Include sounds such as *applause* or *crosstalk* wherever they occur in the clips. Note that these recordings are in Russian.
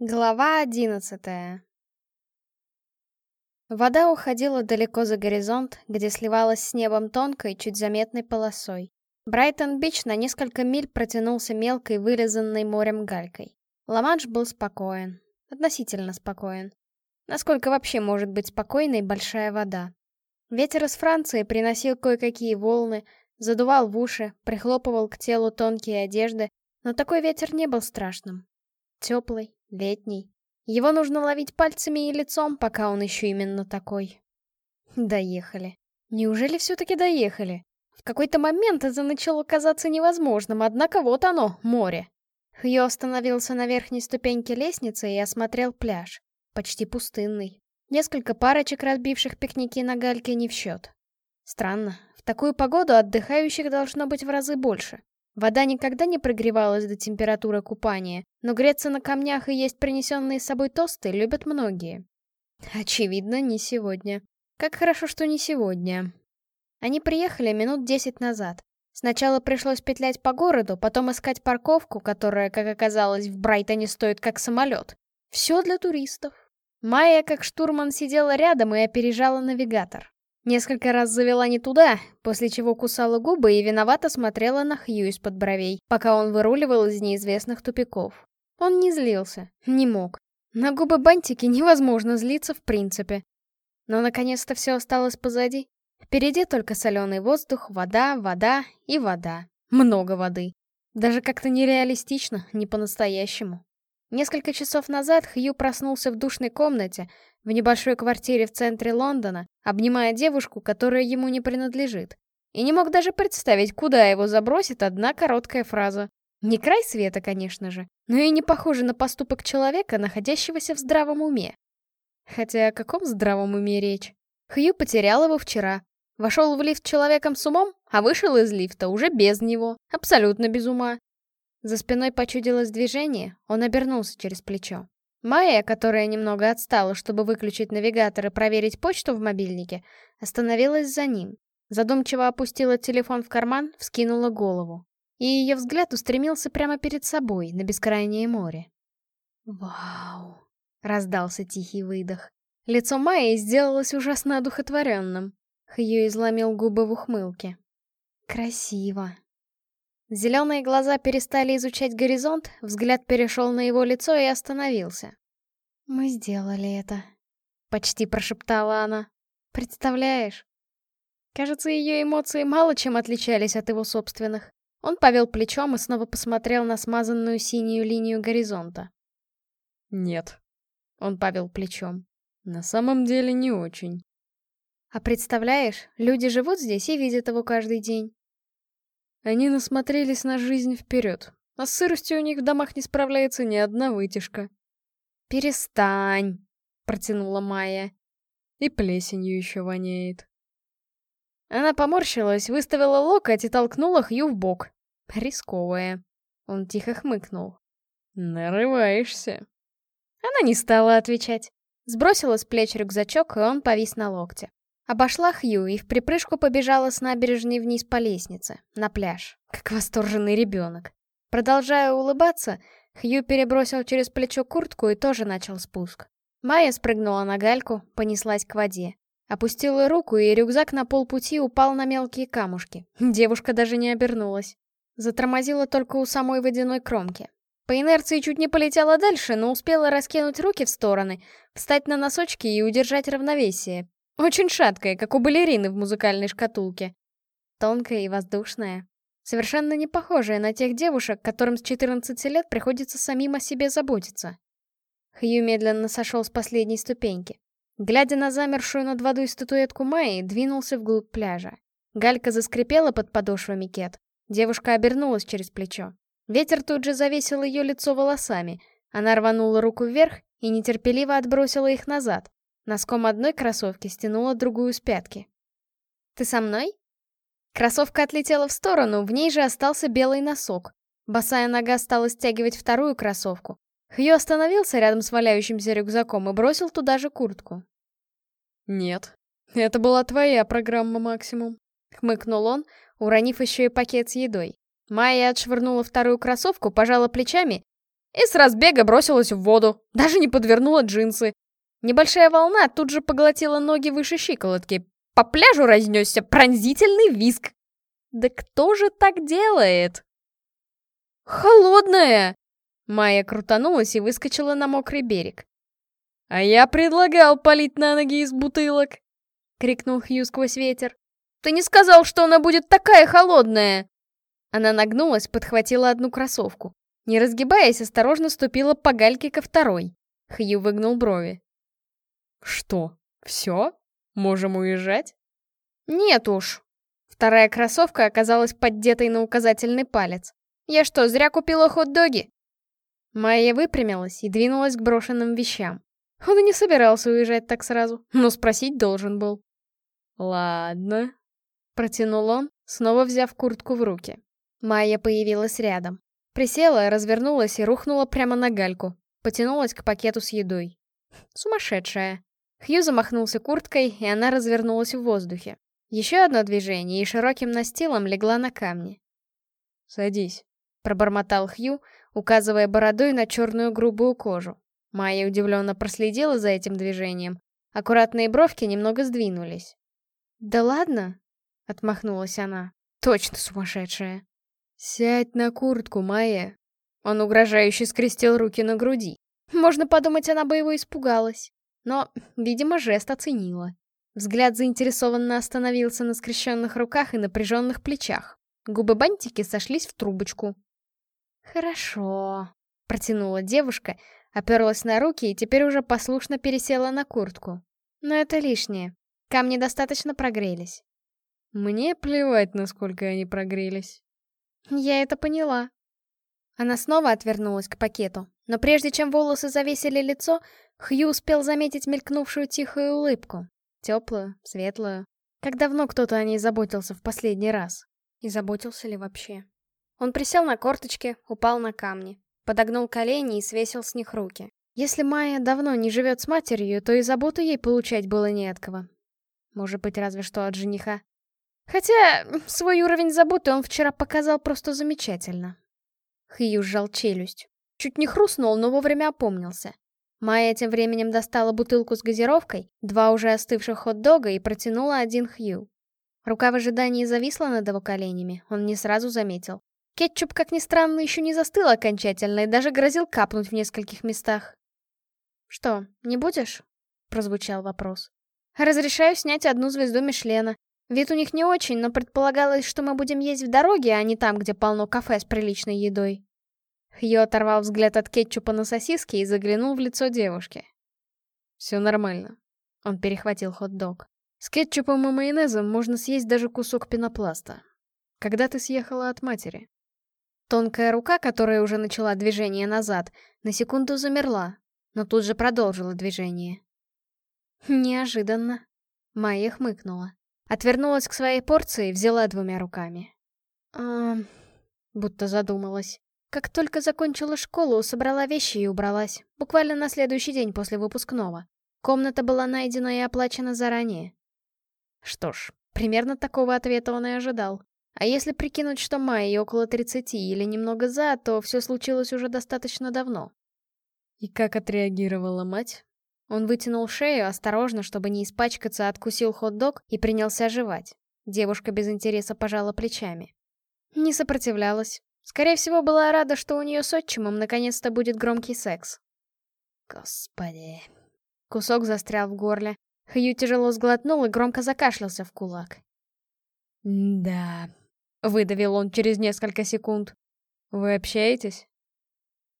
Глава одиннадцатая Вода уходила далеко за горизонт, где сливалась с небом тонкой, чуть заметной полосой. Брайтон-Бич на несколько миль протянулся мелкой, вырезанной морем галькой. Ла-Манш был спокоен. Относительно спокоен. Насколько вообще может быть спокойной большая вода? Ветер из Франции приносил кое-какие волны, задувал в уши, прихлопывал к телу тонкие одежды, но такой ветер не был страшным. Теплый, летний. Его нужно ловить пальцами и лицом, пока он еще именно такой. Доехали. Неужели все-таки доехали? В какой-то момент это начало казаться невозможным, однако вот оно, море. Хью остановился на верхней ступеньке лестницы и осмотрел пляж. Почти пустынный. Несколько парочек, разбивших пикники на гальке, не в счет. Странно, в такую погоду отдыхающих должно быть в разы больше. Вода никогда не прогревалась до температуры купания, но греться на камнях и есть принесенные с собой тосты любят многие. Очевидно, не сегодня. Как хорошо, что не сегодня. Они приехали минут десять назад. Сначала пришлось петлять по городу, потом искать парковку, которая, как оказалось, в Брайтоне стоит как самолет. Все для туристов. Майя, как штурман, сидела рядом и опережала навигатор. Несколько раз завела не туда, после чего кусала губы и виновато смотрела на Хью из-под бровей, пока он выруливал из неизвестных тупиков. Он не злился, не мог. На губы бантики невозможно злиться в принципе. Но наконец-то все осталось позади. Впереди только соленый воздух, вода, вода и вода. Много воды. Даже как-то нереалистично, не по-настоящему. Несколько часов назад Хью проснулся в душной комнате, в небольшой квартире в центре Лондона, обнимая девушку, которая ему не принадлежит. И не мог даже представить, куда его забросит одна короткая фраза. Не край света, конечно же, но и не похоже на поступок человека, находящегося в здравом уме. Хотя о каком здравом уме речь? Хью потерял его вчера. Вошел в лифт человеком с умом, а вышел из лифта уже без него, абсолютно без ума. За спиной почудилось движение, он обернулся через плечо. Майя, которая немного отстала, чтобы выключить навигатор и проверить почту в мобильнике, остановилась за ним. Задумчиво опустила телефон в карман, вскинула голову. И ее взгляд устремился прямо перед собой, на бескрайнее море. «Вау!» — раздался тихий выдох. Лицо Майи сделалось ужасно одухотворенным. Хью изломил губы в ухмылке. «Красиво!» Зеленые глаза перестали изучать горизонт, взгляд перешел на его лицо и остановился. «Мы сделали это», — почти прошептала она. «Представляешь?» Кажется, ее эмоции мало чем отличались от его собственных. Он повел плечом и снова посмотрел на смазанную синюю линию горизонта. «Нет», — он повел плечом. «На самом деле не очень». «А представляешь, люди живут здесь и видят его каждый день. Они насмотрелись на жизнь вперед, а с сыростью у них в домах не справляется ни одна вытяжка. «Перестань!» — протянула Майя. И плесенью еще воняет. Она поморщилась, выставила локоть и толкнула Хью в бок. Рисковая. Он тихо хмыкнул. «Нарываешься». Она не стала отвечать. Сбросила с плеч рюкзачок, и он повис на локте. Обошла Хью и в припрыжку побежала с набережной вниз по лестнице, на пляж, как восторженный ребенок. Продолжая улыбаться, Хью перебросил через плечо куртку и тоже начал спуск. Майя спрыгнула на гальку, понеслась к воде. Опустила руку, и рюкзак на полпути упал на мелкие камушки. Девушка даже не обернулась. Затормозила только у самой водяной кромки. По инерции чуть не полетела дальше, но успела раскинуть руки в стороны, встать на носочки и удержать равновесие. Очень шаткая, как у балерины в музыкальной шкатулке. Тонкая и воздушная. Совершенно не похожая на тех девушек, которым с 14 лет приходится самим о себе заботиться. Хью медленно сошел с последней ступеньки. Глядя на замершую над водой статуэтку Майи, двинулся вглубь пляжа. Галька заскрипела под подошвами кет. Девушка обернулась через плечо. Ветер тут же завесил ее лицо волосами. Она рванула руку вверх и нетерпеливо отбросила их назад. Носком одной кроссовки стянула другую с пятки. «Ты со мной?» Кроссовка отлетела в сторону, в ней же остался белый носок. Босая нога стала стягивать вторую кроссовку. Хью остановился рядом с валяющимся рюкзаком и бросил туда же куртку. «Нет, это была твоя программа, Максимум», — хмыкнул он, уронив еще и пакет с едой. Майя отшвырнула вторую кроссовку, пожала плечами и с разбега бросилась в воду, даже не подвернула джинсы. Небольшая волна тут же поглотила ноги выше щиколотки. По пляжу разнесся пронзительный виск. Да кто же так делает? «Холодная!» Майя крутанулась и выскочила на мокрый берег. «А я предлагал полить на ноги из бутылок!» — крикнул Хью сквозь ветер. «Ты не сказал, что она будет такая холодная!» Она нагнулась, подхватила одну кроссовку. Не разгибаясь, осторожно ступила по гальке ко второй. Хью выгнул брови. «Что, все? Можем уезжать?» «Нет уж». Вторая кроссовка оказалась поддетой на указательный палец. «Я что, зря купила хот-доги?» Майя выпрямилась и двинулась к брошенным вещам. Он и не собирался уезжать так сразу, но спросить должен был. «Ладно», — протянул он, снова взяв куртку в руки. Майя появилась рядом. Присела, развернулась и рухнула прямо на гальку. Потянулась к пакету с едой. Сумасшедшая. Хью замахнулся курткой, и она развернулась в воздухе. Еще одно движение, и широким настилом легла на камни. «Садись», — пробормотал Хью, указывая бородой на черную грубую кожу. Майя удивленно проследила за этим движением. Аккуратные бровки немного сдвинулись. «Да ладно?» — отмахнулась она. «Точно сумасшедшая!» «Сядь на куртку, Майя!» Он угрожающе скрестил руки на груди. Можно подумать, она бы его испугалась. Но, видимо, жест оценила. Взгляд заинтересованно остановился на скрещенных руках и напряженных плечах. Губы бантики сошлись в трубочку. «Хорошо», — протянула девушка, оперлась на руки и теперь уже послушно пересела на куртку. Но это лишнее. Камни достаточно прогрелись. Мне плевать, насколько они прогрелись. Я это поняла. Она снова отвернулась к пакету, но прежде чем волосы завесили лицо, Хью успел заметить мелькнувшую тихую улыбку. Теплую, светлую. Как давно кто-то о ней заботился в последний раз? И заботился ли вообще? Он присел на корточки, упал на камни, подогнул колени и свесил с них руки. Если Майя давно не живет с матерью, то и заботу ей получать было не от кого. Может быть, разве что от жениха. Хотя свой уровень заботы он вчера показал просто замечательно. Хью сжал челюсть. Чуть не хрустнул, но вовремя опомнился. Майя тем временем достала бутылку с газировкой, два уже остывших хот-дога и протянула один Хью. Рука в ожидании зависла над его коленями, он не сразу заметил. Кетчуп, как ни странно, еще не застыл окончательно и даже грозил капнуть в нескольких местах. «Что, не будешь?» — прозвучал вопрос. «Разрешаю снять одну звезду Мишлена. Вид у них не очень, но предполагалось, что мы будем есть в дороге, а не там, где полно кафе с приличной едой. Хью оторвал взгляд от кетчупа на сосиски и заглянул в лицо девушки. «Все нормально». Он перехватил хот-дог. «С кетчупом и майонезом можно съесть даже кусок пенопласта. Когда ты съехала от матери?» Тонкая рука, которая уже начала движение назад, на секунду замерла, но тут же продолжила движение. Неожиданно. Майя хмыкнула. Отвернулась к своей порции и взяла двумя руками. А, будто задумалась. Как только закончила школу, собрала вещи и убралась. Буквально на следующий день после выпускного. Комната была найдена и оплачена заранее. Что ж, примерно такого ответа он и ожидал. А если прикинуть, что Майе около 30 или немного за, то все случилось уже достаточно давно. И как отреагировала мать? Он вытянул шею, осторожно, чтобы не испачкаться, откусил хот-дог и принялся жевать. Девушка без интереса пожала плечами. Не сопротивлялась. Скорее всего, была рада, что у нее с отчимом наконец-то будет громкий секс. Господи. Кусок застрял в горле. Хью тяжело сглотнул и громко закашлялся в кулак. «Да», — выдавил он через несколько секунд. «Вы общаетесь?»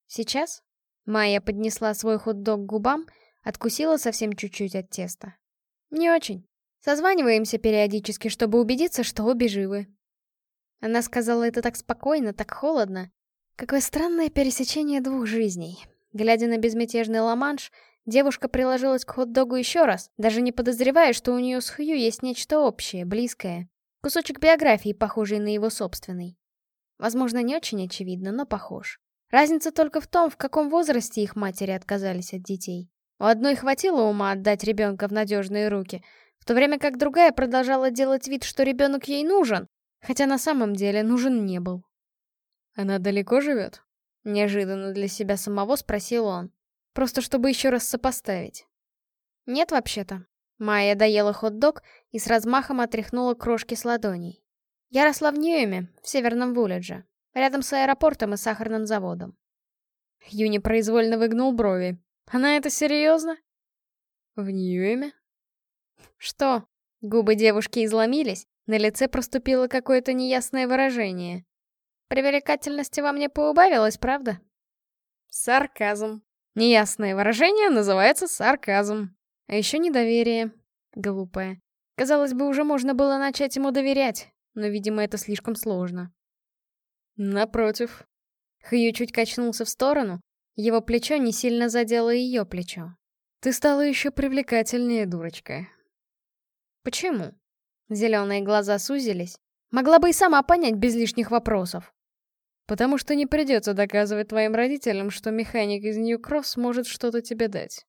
«Сейчас?» Майя поднесла свой хот-дог к губам Откусила совсем чуть-чуть от теста. Не очень. Созваниваемся периодически, чтобы убедиться, что обе живы. Она сказала это так спокойно, так холодно. Какое странное пересечение двух жизней. Глядя на безмятежный ламанш, девушка приложилась к хот-догу еще раз, даже не подозревая, что у нее с Хью есть нечто общее, близкое. Кусочек биографии, похожий на его собственный. Возможно, не очень очевидно, но похож. Разница только в том, в каком возрасте их матери отказались от детей. У одной хватило ума отдать ребенка в надежные руки, в то время как другая продолжала делать вид, что ребенок ей нужен, хотя на самом деле нужен не был. «Она далеко живет?» Неожиданно для себя самого спросил он. Просто чтобы еще раз сопоставить. Нет, вообще-то. Майя доела хот-дог и с размахом отряхнула крошки с ладоней. Я росла в Ньюэме, в Северном Вуледже, рядом с аэропортом и сахарным заводом. Хью непроизвольно выгнул брови. Она это серьезно? В Ньюэме? Что? Губы девушки изломились, на лице проступило какое-то неясное выражение. Привлекательности во мне поубавилось, правда? Сарказм. Неясное выражение называется сарказм. А еще недоверие. Глупое. Казалось бы, уже можно было начать ему доверять, но, видимо, это слишком сложно. Напротив. Хью чуть качнулся в сторону, его плечо не сильно задело ее плечо. Ты стала еще привлекательнее, дурочка. Почему? Зеленые глаза сузились. Могла бы и сама понять без лишних вопросов. Потому что не придется доказывать твоим родителям, что механик из Нью-Кросс может что-то тебе дать.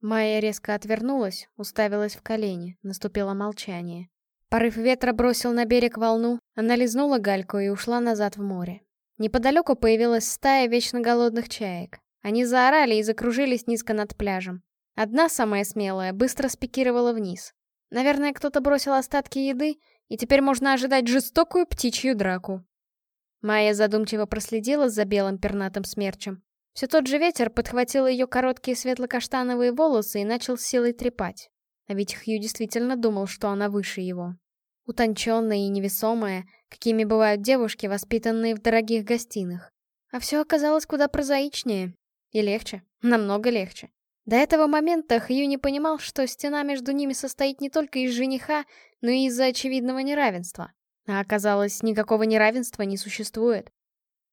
Майя резко отвернулась, уставилась в колени, наступило молчание. Порыв ветра бросил на берег волну, она лизнула гальку и ушла назад в море. Неподалеку появилась стая вечно голодных чаек. Они заорали и закружились низко над пляжем. Одна, самая смелая, быстро спикировала вниз. Наверное, кто-то бросил остатки еды, и теперь можно ожидать жестокую птичью драку. Майя задумчиво проследила за белым пернатым смерчем. Все тот же ветер подхватил ее короткие светло-каштановые волосы и начал силой трепать. А ведь Хью действительно думал, что она выше его. Утонченная и невесомая, какими бывают девушки, воспитанные в дорогих гостиных. А все оказалось куда прозаичнее. И легче. Намного легче. До этого момента Хью не понимал, что стена между ними состоит не только из жениха, но и из-за очевидного неравенства. А оказалось, никакого неравенства не существует.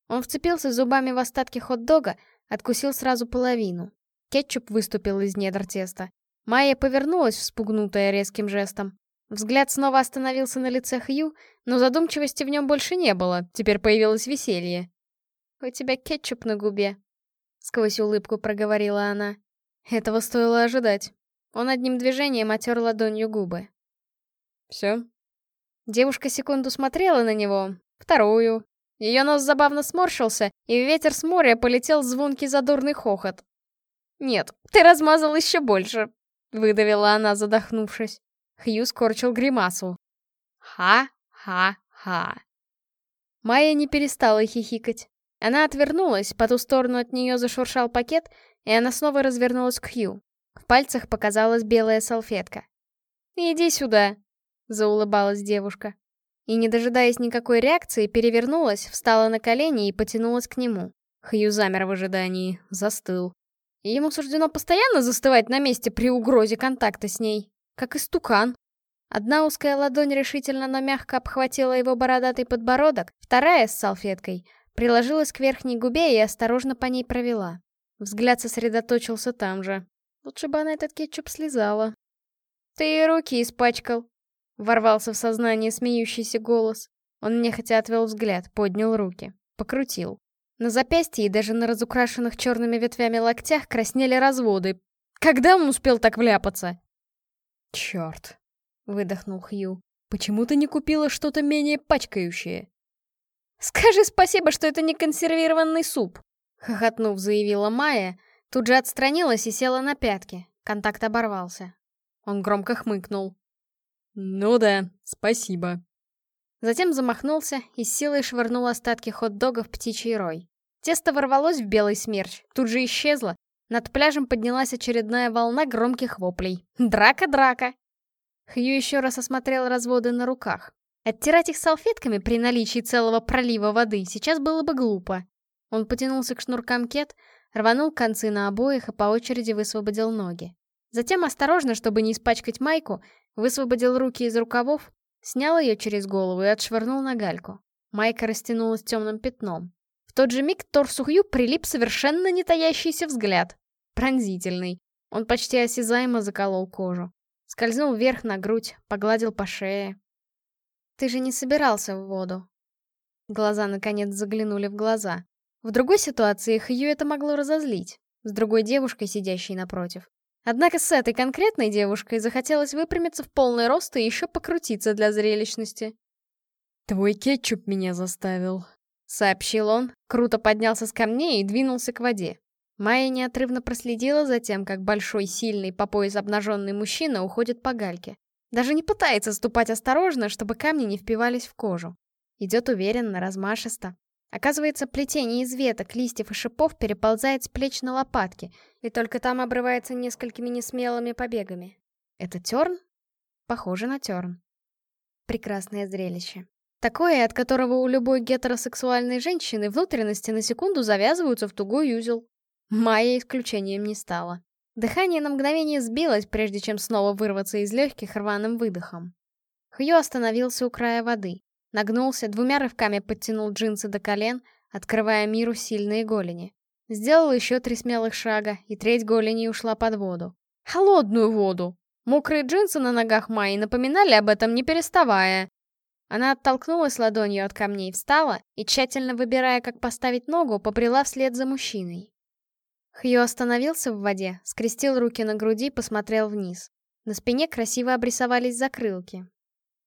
Он вцепился зубами в остатки хот-дога, Откусил сразу половину. Кетчуп выступил из недр теста. Майя повернулась, вспугнутая резким жестом. Взгляд снова остановился на лице Хью, но задумчивости в нем больше не было, теперь появилось веселье. «У тебя кетчуп на губе», — сквозь улыбку проговорила она. Этого стоило ожидать. Он одним движением отер ладонью губы. «Все?» Девушка секунду смотрела на него, вторую, ее нос забавно сморщился, и ветер с моря полетел звонкий задорный хохот. «Нет, ты размазал еще больше», — выдавила она, задохнувшись. Хью скорчил гримасу. «Ха-ха-ха». Майя не перестала хихикать. Она отвернулась, по ту сторону от нее зашуршал пакет, и она снова развернулась к Хью. В пальцах показалась белая салфетка. «Иди сюда», — заулыбалась девушка и, не дожидаясь никакой реакции, перевернулась, встала на колени и потянулась к нему. Хью замер в ожидании, застыл. ему суждено постоянно застывать на месте при угрозе контакта с ней, как истукан. Одна узкая ладонь решительно, но мягко обхватила его бородатый подбородок, вторая с салфеткой приложилась к верхней губе и осторожно по ней провела. Взгляд сосредоточился там же. Лучше бы она этот кетчуп слезала. «Ты и руки испачкал», Ворвался в сознание смеющийся голос. Он нехотя отвел взгляд, поднял руки. Покрутил. На запястье и даже на разукрашенных черными ветвями локтях краснели разводы. Когда он успел так вляпаться? Черт, выдохнул Хью. Почему ты не купила что-то менее пачкающее? Скажи спасибо, что это не консервированный суп, хохотнув, заявила Майя, тут же отстранилась и села на пятки. Контакт оборвался. Он громко хмыкнул. «Ну да, спасибо». Затем замахнулся и с силой швырнул остатки хот-дога в птичий рой. Тесто ворвалось в белый смерч, тут же исчезло. Над пляжем поднялась очередная волна громких воплей. «Драка, драка!» Хью еще раз осмотрел разводы на руках. Оттирать их салфетками при наличии целого пролива воды сейчас было бы глупо. Он потянулся к шнуркам кет, рванул концы на обоих и по очереди высвободил ноги. Затем осторожно, чтобы не испачкать майку, Высвободил руки из рукавов, снял ее через голову и отшвырнул на гальку. Майка растянулась темным пятном. В тот же миг торсу Хью прилип совершенно не таящийся взгляд. Пронзительный. Он почти осязаемо заколол кожу. Скользнул вверх на грудь, погладил по шее. «Ты же не собирался в воду?» Глаза наконец заглянули в глаза. В другой ситуации Хью это могло разозлить. С другой девушкой, сидящей напротив. Однако с этой конкретной девушкой захотелось выпрямиться в полный рост и еще покрутиться для зрелищности. «Твой кетчуп меня заставил», — сообщил он, круто поднялся с камней и двинулся к воде. Майя неотрывно проследила за тем, как большой, сильный, по пояс обнаженный мужчина уходит по гальке. Даже не пытается ступать осторожно, чтобы камни не впивались в кожу. Идет уверенно, размашисто. Оказывается, плетение из веток, листьев и шипов переползает с плеч на лопатки, и только там обрывается несколькими несмелыми побегами. Это терн? Похоже на терн. Прекрасное зрелище. Такое, от которого у любой гетеросексуальной женщины внутренности на секунду завязываются в тугой узел. Майя исключением не стала. Дыхание на мгновение сбилось, прежде чем снова вырваться из легких рваным выдохом. Хью остановился у края воды. Нагнулся, двумя рывками подтянул джинсы до колен, открывая миру сильные голени. Сделал еще три смелых шага, и треть голени ушла под воду. Холодную воду! Мокрые джинсы на ногах Майи напоминали об этом, не переставая. Она оттолкнулась ладонью от камней, встала и, тщательно выбирая, как поставить ногу, побрела вслед за мужчиной. Хью остановился в воде, скрестил руки на груди, посмотрел вниз. На спине красиво обрисовались закрылки.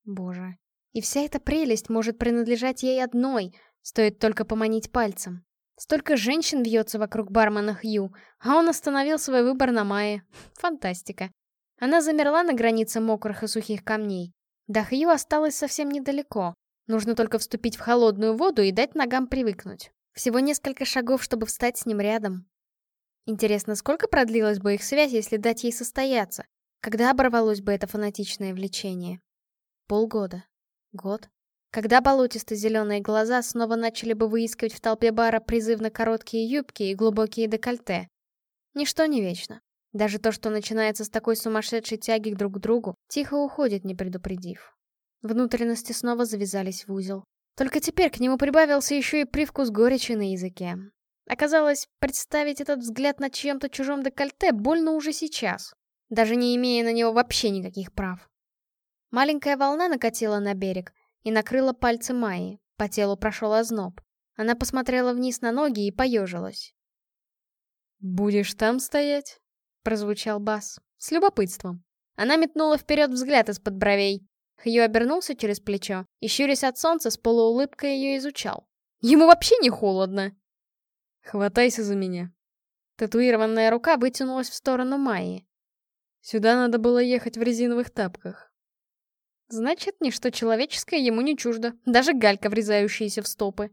Боже. И вся эта прелесть может принадлежать ей одной, стоит только поманить пальцем. Столько женщин вьется вокруг бармена Хью, а он остановил свой выбор на Майе. *laughs* Фантастика. Она замерла на границе мокрых и сухих камней. До Хью осталось совсем недалеко. Нужно только вступить в холодную воду и дать ногам привыкнуть. Всего несколько шагов, чтобы встать с ним рядом. Интересно, сколько продлилась бы их связь, если дать ей состояться? Когда оборвалось бы это фанатичное влечение? Полгода? Год? Когда болотисто-зеленые глаза снова начали бы выискивать в толпе бара призывно короткие юбки и глубокие декольте? Ничто не вечно. Даже то, что начинается с такой сумасшедшей тяги друг к другу, тихо уходит, не предупредив. Внутренности снова завязались в узел. Только теперь к нему прибавился еще и привкус горечи на языке. Оказалось, представить этот взгляд на чьем-то чужом декольте больно уже сейчас, даже не имея на него вообще никаких прав. Маленькая волна накатила на берег и накрыла пальцы Майи, по телу прошел озноб. Она посмотрела вниз на ноги и поежилась. «Будешь там стоять?» — прозвучал бас. С любопытством. Она метнула вперед взгляд из-под бровей. Хью обернулся через плечо и, щурясь от солнца, с полуулыбкой ее изучал. Ему вообще не холодно. Хватайся за меня. Татуированная рука вытянулась в сторону Майи. Сюда надо было ехать в резиновых тапках. Значит, ничто человеческое ему не чуждо, даже галька, врезающаяся в стопы.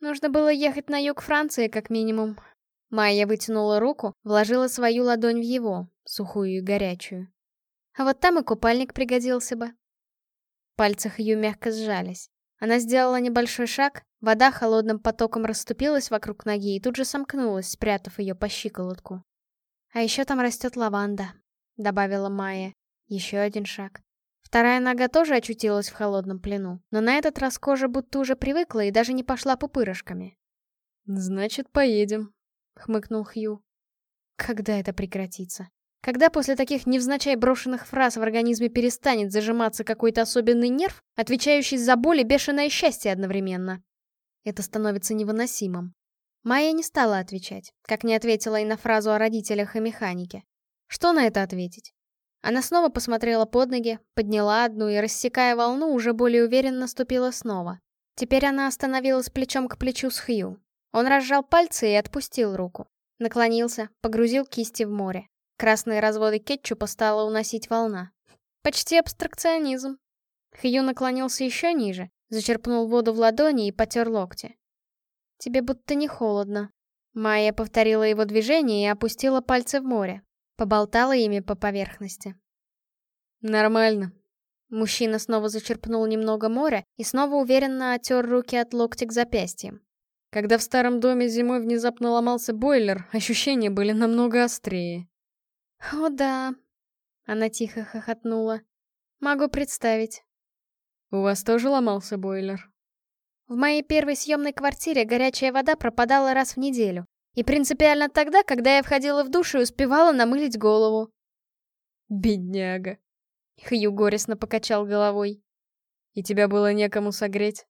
Нужно было ехать на юг Франции, как минимум. Майя вытянула руку, вложила свою ладонь в его, сухую и горячую. А вот там и купальник пригодился бы. Пальцы Хью мягко сжались. Она сделала небольшой шаг, вода холодным потоком расступилась вокруг ноги и тут же сомкнулась, спрятав ее по щиколотку. «А еще там растет лаванда», — добавила Майя. Еще один шаг. Вторая нога тоже очутилась в холодном плену, но на этот раз кожа будто уже привыкла и даже не пошла пупырышками. «Значит, поедем», — хмыкнул Хью. «Когда это прекратится?» Когда после таких невзначай брошенных фраз в организме перестанет зажиматься какой-то особенный нерв, отвечающий за боль и бешеное счастье одновременно? Это становится невыносимым. Майя не стала отвечать, как не ответила и на фразу о родителях и механике. Что на это ответить? Она снова посмотрела под ноги, подняла одну и, рассекая волну, уже более уверенно ступила снова. Теперь она остановилась плечом к плечу с Хью. Он разжал пальцы и отпустил руку. Наклонился, погрузил кисти в море. Красные разводы кетчупа стала уносить волна. Почти абстракционизм. Хью наклонился еще ниже, зачерпнул воду в ладони и потер локти. «Тебе будто не холодно». Майя повторила его движение и опустила пальцы в море. Поболтала ими по поверхности. «Нормально». Мужчина снова зачерпнул немного моря и снова уверенно оттер руки от локтя к запястьям. Когда в старом доме зимой внезапно ломался бойлер, ощущения были намного острее. «О да», — она тихо хохотнула. «Могу представить». «У вас тоже ломался бойлер?» В моей первой съемной квартире горячая вода пропадала раз в неделю. И принципиально тогда, когда я входила в душ и успевала намылить голову. «Бедняга!» Хью горестно покачал головой. «И тебя было некому согреть?»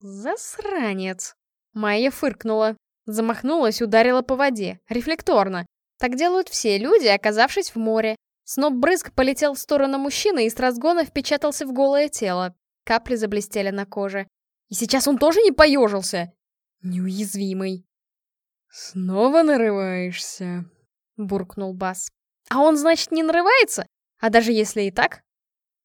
«Засранец!» Майя фыркнула. Замахнулась, ударила по воде. Рефлекторно. Так делают все люди, оказавшись в море. Сноп-брызг полетел в сторону мужчины и с разгона впечатался в голое тело. Капли заблестели на коже. И сейчас он тоже не поежился. Неуязвимый. «Снова нарываешься?» — буркнул Бас. «А он, значит, не нарывается? А даже если и так?»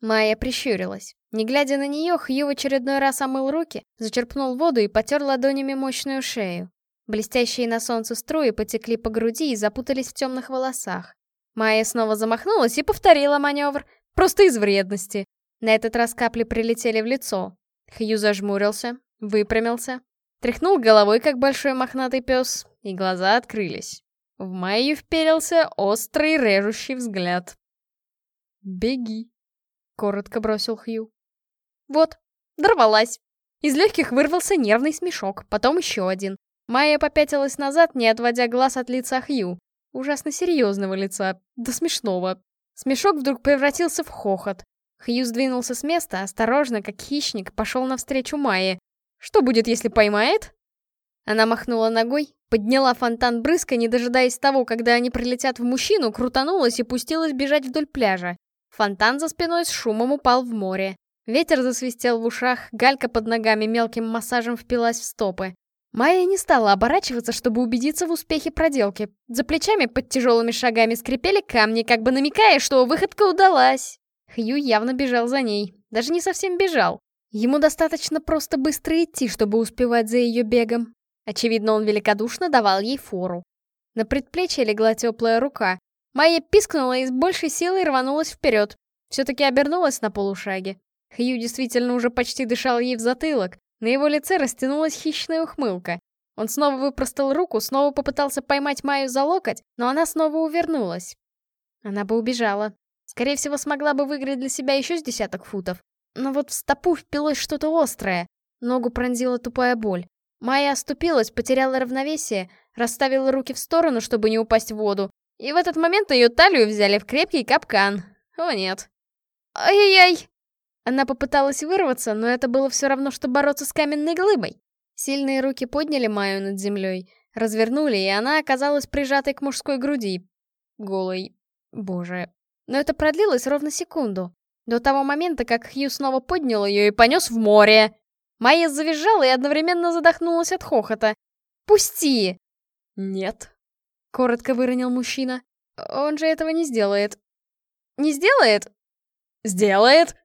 Майя прищурилась. Не глядя на нее, Хью в очередной раз омыл руки, зачерпнул воду и потер ладонями мощную шею. Блестящие на солнце струи потекли по груди и запутались в темных волосах. Майя снова замахнулась и повторила маневр, просто из вредности. На этот раз капли прилетели в лицо. Хью зажмурился, выпрямился, тряхнул головой, как большой мохнатый пес, и глаза открылись. В Майю вперился острый режущий взгляд. «Беги», — коротко бросил Хью. «Вот, дорвалась». Из легких вырвался нервный смешок, потом еще один. Майя попятилась назад, не отводя глаз от лица Хью. Ужасно серьезного лица, до смешного. Смешок вдруг превратился в хохот. Хью сдвинулся с места, осторожно, как хищник, пошел навстречу Майе. Что будет, если поймает? Она махнула ногой, подняла фонтан брызга, не дожидаясь того, когда они прилетят в мужчину, крутанулась и пустилась бежать вдоль пляжа. Фонтан за спиной с шумом упал в море. Ветер засвистел в ушах, галька под ногами мелким массажем впилась в стопы. Майя не стала оборачиваться, чтобы убедиться в успехе проделки. За плечами под тяжелыми шагами скрипели камни, как бы намекая, что выходка удалась. Хью явно бежал за ней. Даже не совсем бежал. Ему достаточно просто быстро идти, чтобы успевать за ее бегом. Очевидно, он великодушно давал ей фору. На предплечье легла теплая рука. Майя пискнула и с большей силой рванулась вперед. Все-таки обернулась на полушаге. Хью действительно уже почти дышал ей в затылок. На его лице растянулась хищная ухмылка. Он снова выпростал руку, снова попытался поймать Майю за локоть, но она снова увернулась. Она бы убежала. Скорее всего, смогла бы выиграть для себя еще с десяток футов. Но вот в стопу впилось что-то острое. Ногу пронзила тупая боль. Майя оступилась, потеряла равновесие, расставила руки в сторону, чтобы не упасть в воду. И в этот момент ее талию взяли в крепкий капкан. О нет. Ай-яй-яй! Она попыталась вырваться, но это было все равно, что бороться с каменной глыбой. Сильные руки подняли Майю над землей, развернули, и она оказалась прижатой к мужской груди. Голой. Боже. Но это продлилось ровно секунду. До того момента, как Хью снова поднял ее и понес в море. Майя завизжала и одновременно задохнулась от хохота. «Пусти!» «Нет», — коротко выронил мужчина. «Он же этого не сделает». «Не сделает?» «Сделает!»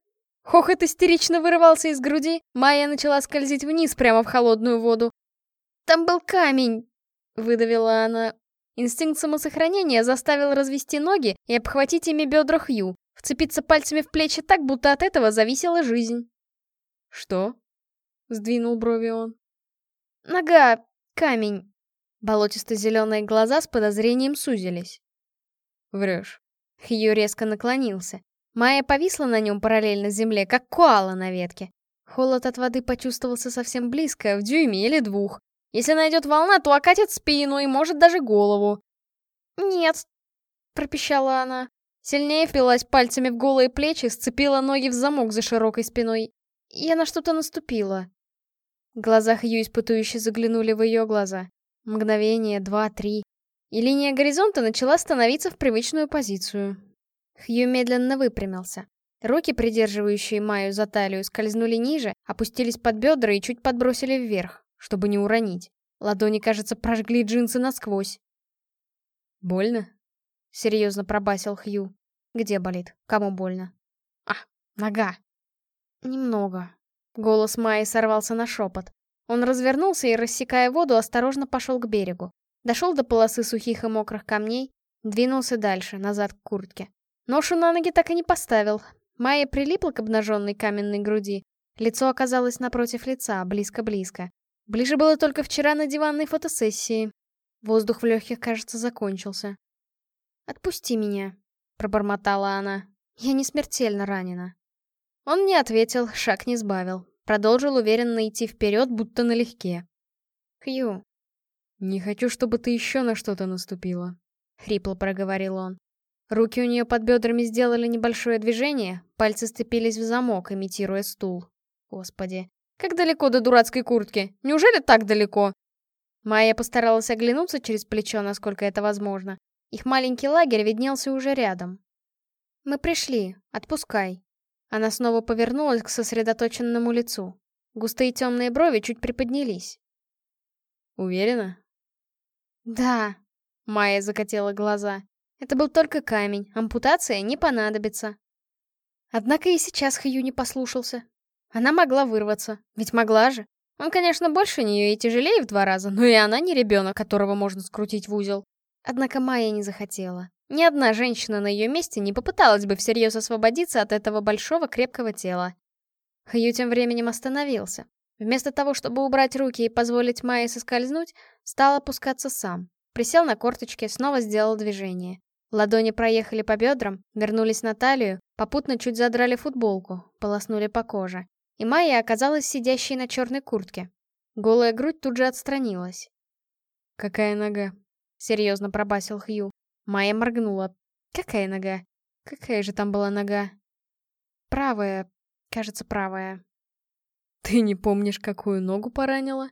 Хохот истерично вырывался из груди, Майя начала скользить вниз прямо в холодную воду. «Там был камень!» — выдавила она. Инстинкт самосохранения заставил развести ноги и обхватить ими бедра Хью, вцепиться пальцами в плечи так, будто от этого зависела жизнь. «Что?» — сдвинул брови он. «Нога, камень». Болотисто-зеленые глаза с подозрением сузились. «Врешь». Хью резко наклонился. Майя повисла на нем параллельно земле, как коала на ветке. Холод от воды почувствовался совсем близко, в дюйме или двух. Если найдет волна, то окатит спину и может даже голову. «Нет», — пропищала она. Сильнее впилась пальцами в голые плечи, сцепила ноги в замок за широкой спиной. Я на что-то наступила. Глаза Хью испытующе заглянули в ее глаза. Мгновение, два, три. И линия горизонта начала становиться в привычную позицию. Хью медленно выпрямился. Руки, придерживающие Майю за талию, скользнули ниже, опустились под бедра и чуть подбросили вверх, чтобы не уронить. Ладони, кажется, прожгли джинсы насквозь. «Больно?» — серьезно пробасил Хью. «Где болит? Кому больно?» «А, нога!» «Немного», Голос Майи сорвался на шепот. Он развернулся и, рассекая воду, осторожно пошел к берегу. Дошел до полосы сухих и мокрых камней, двинулся дальше, назад к куртке. Ношу на ноги так и не поставил. Майя прилипла к обнаженной каменной груди. Лицо оказалось напротив лица, близко-близко. Ближе было только вчера на диванной фотосессии. Воздух в легких, кажется, закончился. «Отпусти меня», — пробормотала она. «Я не смертельно ранена». Он не ответил, шаг не сбавил. Продолжил уверенно идти вперед, будто налегке. «Хью». «Не хочу, чтобы ты еще на что-то наступила», — хрипло проговорил он. Руки у нее под бедрами сделали небольшое движение, пальцы сцепились в замок, имитируя стул. Господи, как далеко до дурацкой куртки? Неужели так далеко? Майя постаралась оглянуться через плечо, насколько это возможно. Их маленький лагерь виднелся уже рядом. «Мы пришли. Отпускай», она снова повернулась к сосредоточенному лицу. Густые темные брови чуть приподнялись. Уверена? Да. Майя закатила глаза. Это был только камень, ампутация не понадобится. Однако и сейчас Хью не послушался. Она могла вырваться, ведь могла же. Он, конечно, больше нее и тяжелее в два раза, но и она не ребенок, которого можно скрутить в узел. Однако Майя не захотела. Ни одна женщина на ее месте не попыталась бы всерьез освободиться от этого большого крепкого тела. Хью тем временем остановился. Вместо того, чтобы убрать руки и позволить Майе соскользнуть, стал опускаться сам. Присел на корточки, снова сделал движение. Ладони проехали по бедрам, вернулись на талию, попутно чуть задрали футболку, полоснули по коже. И Майя оказалась сидящей на черной куртке. Голая грудь тут же отстранилась. «Какая нога?» — серьезно пробасил Хью. Майя моргнула. «Какая нога? Какая же там была нога?» «Правая. Кажется, правая». «Ты не помнишь, какую ногу поранила?»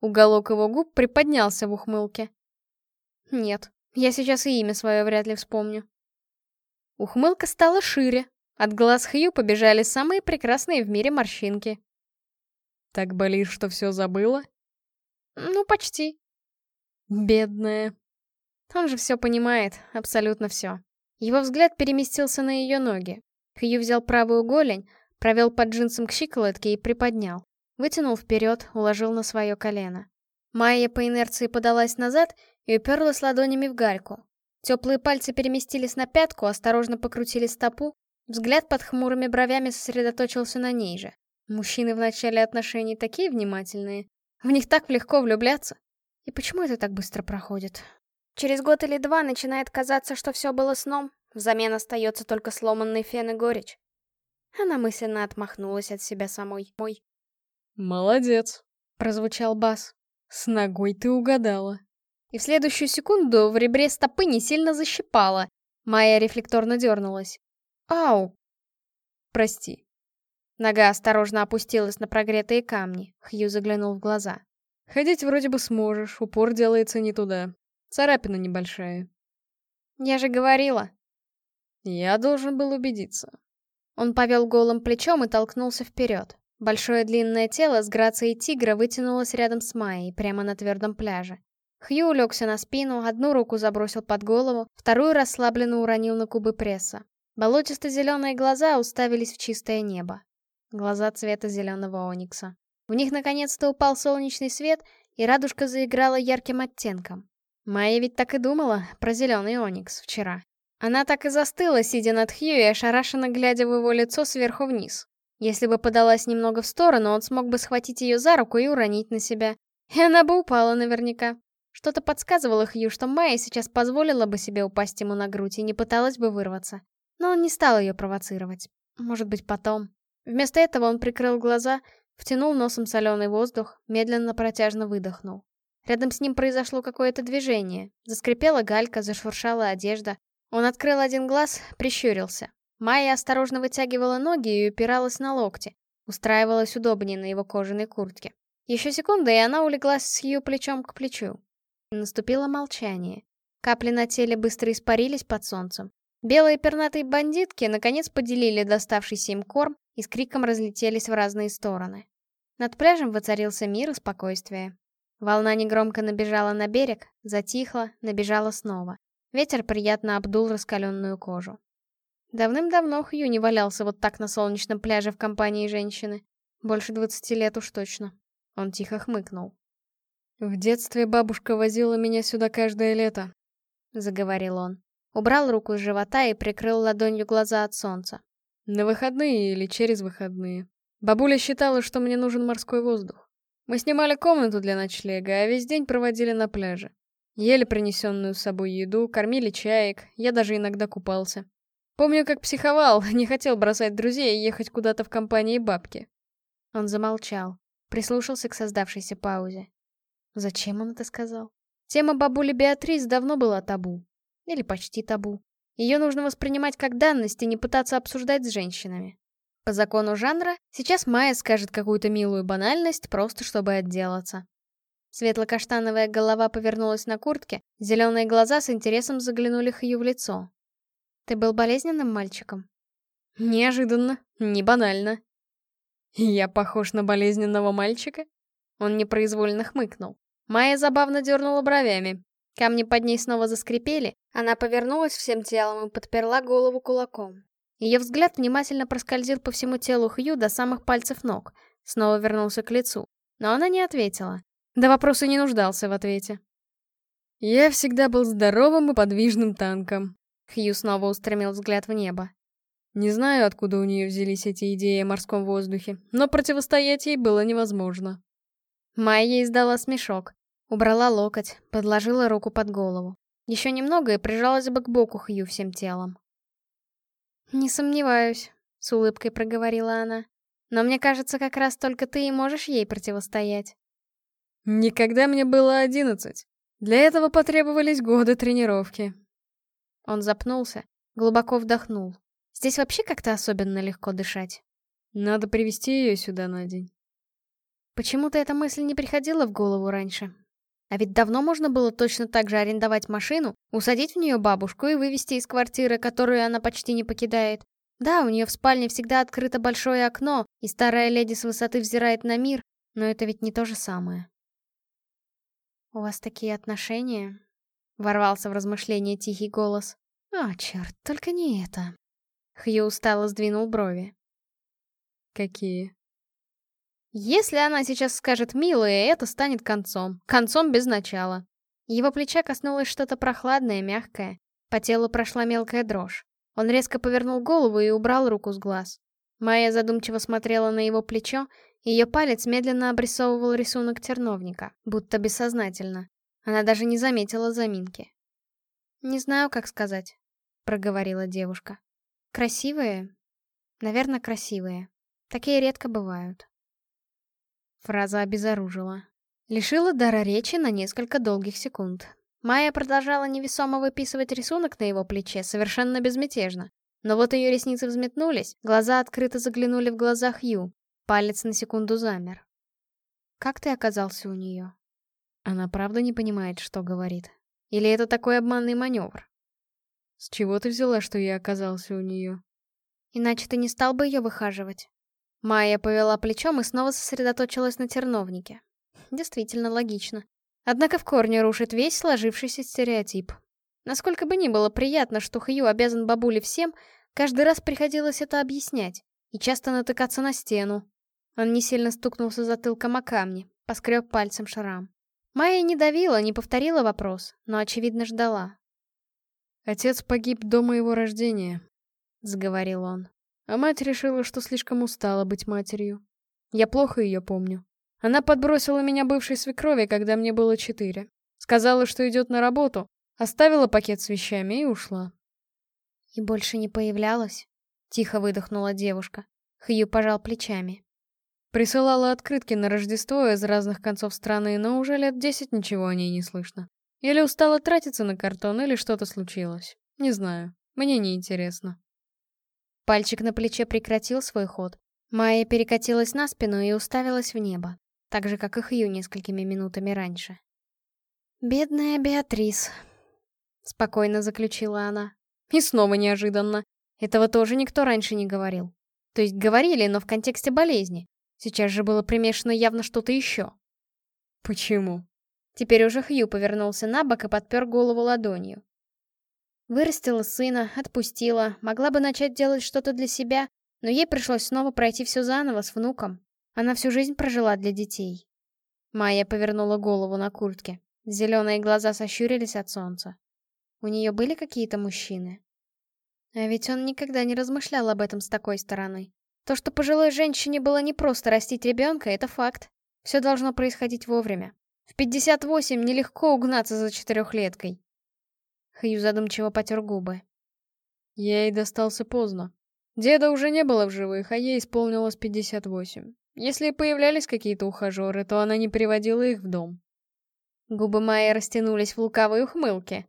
Уголок его губ приподнялся в ухмылке. «Нет, я сейчас и имя свое вряд ли вспомню. Ухмылка стала шире. От глаз Хью побежали самые прекрасные в мире морщинки. Так болишь, что все забыла? Ну, почти. Бедная. Он же все понимает, абсолютно все. Его взгляд переместился на ее ноги. Хью взял правую голень, провел под джинсом к щиколотке и приподнял. Вытянул вперед, уложил на свое колено. Майя по инерции подалась назад и уперлась ладонями в гальку. Теплые пальцы переместились на пятку, осторожно покрутили стопу, взгляд под хмурыми бровями сосредоточился на ней же. Мужчины в начале отношений такие внимательные. В них так легко влюбляться. И почему это так быстро проходит? Через год или два начинает казаться, что все было сном, взамен остается только сломанный фен и горечь. Она мысленно отмахнулась от себя самой. Мой. «Молодец», — прозвучал бас. «С ногой ты угадала». И в следующую секунду в ребре стопы не сильно защипала. Майя рефлекторно дернулась. «Ау!» «Прости». Нога осторожно опустилась на прогретые камни. Хью заглянул в глаза. «Ходить вроде бы сможешь, упор делается не туда. Царапина небольшая». «Я же говорила». «Я должен был убедиться». Он повел голым плечом и толкнулся вперед. Большое длинное тело с грацией тигра вытянулось рядом с Майей, прямо на твердом пляже. Хью улегся на спину, одну руку забросил под голову, вторую расслабленно уронил на кубы пресса. Болотисто-зеленые глаза уставились в чистое небо. Глаза цвета зеленого оникса. В них наконец-то упал солнечный свет, и радужка заиграла ярким оттенком. Майя ведь так и думала про зеленый оникс вчера. Она так и застыла, сидя над Хью и ошарашенно глядя в его лицо сверху вниз. Если бы подалась немного в сторону, он смог бы схватить ее за руку и уронить на себя. И она бы упала наверняка. Что-то подсказывало Хью, что Майя сейчас позволила бы себе упасть ему на грудь и не пыталась бы вырваться. Но он не стал ее провоцировать. Может быть, потом. Вместо этого он прикрыл глаза, втянул носом соленый воздух, медленно протяжно выдохнул. Рядом с ним произошло какое-то движение. Заскрипела галька, зашуршала одежда. Он открыл один глаз, прищурился. Майя осторожно вытягивала ноги и упиралась на локти. Устраивалась удобнее на его кожаной куртке. Еще секунда, и она улеглась с ее плечом к плечу. Наступило молчание. Капли на теле быстро испарились под солнцем. Белые пернатые бандитки наконец поделили доставшийся им корм и с криком разлетелись в разные стороны. Над пляжем воцарился мир и спокойствие. Волна негромко набежала на берег, затихла, набежала снова. Ветер приятно обдул раскаленную кожу. Давным-давно Хью не валялся вот так на солнечном пляже в компании женщины. Больше двадцати лет уж точно. Он тихо хмыкнул. «В детстве бабушка возила меня сюда каждое лето», — заговорил он. Убрал руку с живота и прикрыл ладонью глаза от солнца. «На выходные или через выходные. Бабуля считала, что мне нужен морской воздух. Мы снимали комнату для ночлега, а весь день проводили на пляже. Ели принесенную с собой еду, кормили чаек, я даже иногда купался. Помню, как психовал, *laughs* не хотел бросать друзей и ехать куда-то в компании бабки». Он замолчал, прислушался к создавшейся паузе. Зачем он это сказал? Тема бабули Беатрис давно была табу. Или почти табу. Ее нужно воспринимать как данность и не пытаться обсуждать с женщинами. По закону жанра, сейчас Майя скажет какую-то милую банальность, просто чтобы отделаться. Светло-каштановая голова повернулась на куртке, зеленые глаза с интересом заглянули Хью в лицо. «Ты был болезненным мальчиком?» «Неожиданно, не банально», Я похож на болезненного мальчика? Он непроизвольно хмыкнул. Майя забавно дернула бровями. Камни под ней снова заскрипели, она повернулась всем телом и подперла голову кулаком. Ее взгляд внимательно проскользил по всему телу Хью до самых пальцев ног, снова вернулся к лицу. Но она не ответила. Да вопрос и не нуждался в ответе. Я всегда был здоровым и подвижным танком. Хью снова устремил взгляд в небо. Не знаю, откуда у нее взялись эти идеи о морском воздухе, но противостоять ей было невозможно. Майя издала смешок, убрала локоть, подложила руку под голову. Еще немного и прижалась бы к боку Хью всем телом. «Не сомневаюсь», — с улыбкой проговорила она. «Но мне кажется, как раз только ты и можешь ей противостоять». «Никогда мне было одиннадцать. Для этого потребовались годы тренировки». Он запнулся, глубоко вдохнул. Здесь вообще как-то особенно легко дышать. Надо привести ее сюда на день. Почему-то эта мысль не приходила в голову раньше. А ведь давно можно было точно так же арендовать машину, усадить в нее бабушку и вывести из квартиры, которую она почти не покидает. Да, у нее в спальне всегда открыто большое окно, и старая леди с высоты взирает на мир, но это ведь не то же самое. «У вас такие отношения?» — ворвался в размышление тихий голос. «О, черт, только не это!» Хью устало сдвинул брови. «Какие?» Если она сейчас скажет «милая», это станет концом. Концом без начала. Его плеча коснулось что-то прохладное, мягкое. По телу прошла мелкая дрожь. Он резко повернул голову и убрал руку с глаз. Майя задумчиво смотрела на его плечо, ее палец медленно обрисовывал рисунок терновника, будто бессознательно. Она даже не заметила заминки. «Не знаю, как сказать», — проговорила девушка. «Красивые? Наверное, красивые. Такие редко бывают». Фраза обезоружила. Лишила дара речи на несколько долгих секунд. Майя продолжала невесомо выписывать рисунок на его плече, совершенно безмятежно. Но вот ее ресницы взметнулись, глаза открыто заглянули в глаза Хью. Палец на секунду замер. «Как ты оказался у нее?» Она правда не понимает, что говорит. Или это такой обманный маневр? «С чего ты взяла, что я оказался у нее?» «Иначе ты не стал бы ее выхаживать?» Майя повела плечом и снова сосредоточилась на терновнике. Действительно логично. Однако в корне рушит весь сложившийся стереотип. Насколько бы ни было приятно, что Хью обязан бабуле всем, каждый раз приходилось это объяснять. И часто натыкаться на стену. Он не сильно стукнулся затылком о камни, поскреб пальцем шрам. Майя не давила, не повторила вопрос, но, очевидно, ждала. «Отец погиб до моего рождения», — заговорил он. А мать решила, что слишком устала быть матерью. Я плохо ее помню. Она подбросила меня бывшей свекрови, когда мне было четыре. Сказала, что идет на работу, оставила пакет с вещами и ушла. «И больше не появлялась?» — тихо выдохнула девушка. Хью пожал плечами. Присылала открытки на Рождество из разных концов страны, но уже лет десять ничего о ней не слышно. Или устала тратиться на картон, или что-то случилось. Не знаю. Мне не интересно. Пальчик на плече прекратил свой ход. Майя перекатилась на спину и уставилась в небо, так же, как и Хью несколькими минутами раньше. «Бедная Беатрис», — спокойно заключила она. И снова неожиданно. Этого тоже никто раньше не говорил. То есть говорили, но в контексте болезни. Сейчас же было примешано явно что-то еще. «Почему?» Теперь уже Хью повернулся на бок и подпер голову ладонью. Вырастила сына, отпустила, могла бы начать делать что-то для себя, но ей пришлось снова пройти все заново с внуком. Она всю жизнь прожила для детей. Майя повернула голову на куртке. Зеленые глаза сощурились от солнца. У нее были какие-то мужчины? А ведь он никогда не размышлял об этом с такой стороны. То, что пожилой женщине было не просто растить ребенка, это факт. Все должно происходить вовремя. В 58 нелегко угнаться за четырехлеткой. Хью задумчиво потер губы. Ей достался поздно. Деда уже не было в живых, а ей исполнилось 58. Если появлялись какие-то ухажеры, то она не приводила их в дом. Губы Майи растянулись в лукавой ухмылке.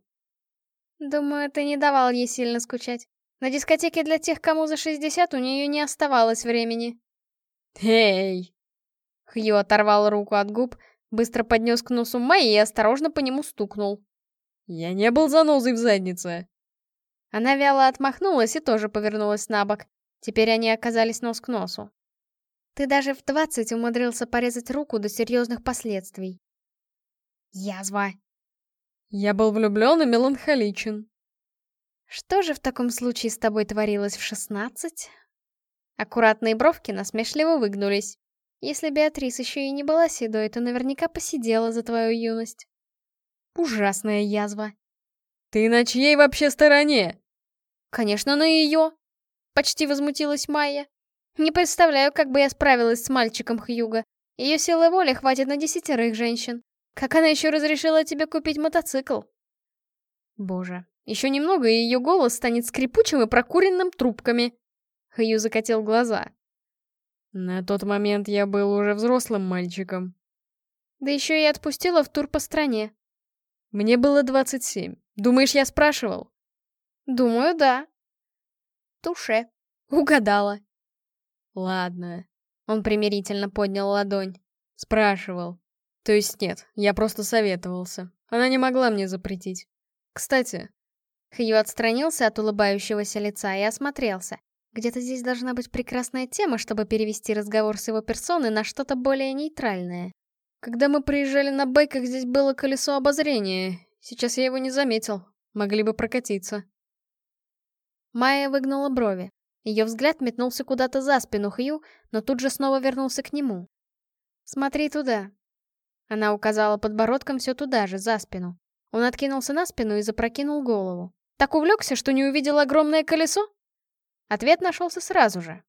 «Думаю, ты не давал ей сильно скучать. На дискотеке для тех, кому за 60, у нее не оставалось времени». «Эй!» Хью оторвал руку от губ, быстро поднес к носу Майи и осторожно по нему стукнул. Я не был занозой в заднице. Она вяло отмахнулась и тоже повернулась на бок. Теперь они оказались нос к носу. Ты даже в 20 умудрился порезать руку до серьезных последствий. Язва. Я был влюблен и меланхоличен. Что же в таком случае с тобой творилось в 16? Аккуратные бровки насмешливо выгнулись. Если Беатрис еще и не была седой, то наверняка посидела за твою юность. Ужасная язва. Ты на чьей вообще стороне? Конечно, на ее. Почти возмутилась Майя. Не представляю, как бы я справилась с мальчиком Хьюга. Ее силы воли хватит на десятерых женщин. Как она еще разрешила тебе купить мотоцикл? Боже, еще немного, и ее голос станет скрипучим и прокуренным трубками. Хью закатил глаза. На тот момент я был уже взрослым мальчиком. Да еще и отпустила в тур по стране. Мне было 27. Думаешь, я спрашивал? Думаю, да. Туше. Угадала. Ладно. Он примирительно поднял ладонь. Спрашивал. То есть нет, я просто советовался. Она не могла мне запретить. Кстати... Хью отстранился от улыбающегося лица и осмотрелся. Где-то здесь должна быть прекрасная тема, чтобы перевести разговор с его персоны на что-то более нейтральное. Когда мы приезжали на байках, здесь было колесо обозрения. Сейчас я его не заметил. Могли бы прокатиться. Майя выгнула брови. Ее взгляд метнулся куда-то за спину Хью, но тут же снова вернулся к нему. «Смотри туда». Она указала подбородком все туда же, за спину. Он откинулся на спину и запрокинул голову. Так увлекся, что не увидел огромное колесо? Ответ нашелся сразу же.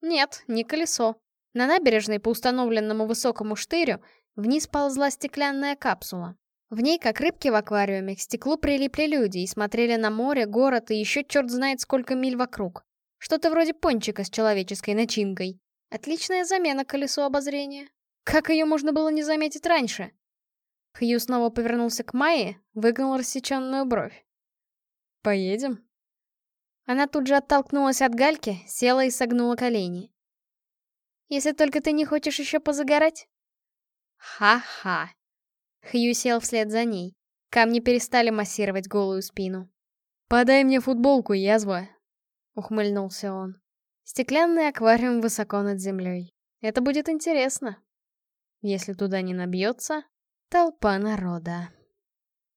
Нет, не колесо. На набережной по установленному высокому штырю вниз ползла стеклянная капсула. В ней, как рыбки в аквариуме, к стеклу прилипли люди и смотрели на море, город и еще черт знает сколько миль вокруг. Что-то вроде пончика с человеческой начинкой. Отличная замена колесу обозрения. Как ее можно было не заметить раньше? Хью снова повернулся к Майе, выгнал рассеченную бровь. «Поедем?» Она тут же оттолкнулась от гальки, села и согнула колени. «Если только ты не хочешь еще позагорать?» «Ха-ха!» Хью сел вслед за ней. Камни перестали массировать голую спину. «Подай мне футболку, язва!» Ухмыльнулся он. Стеклянный аквариум высоко над землей. Это будет интересно. Если туда не набьется толпа народа.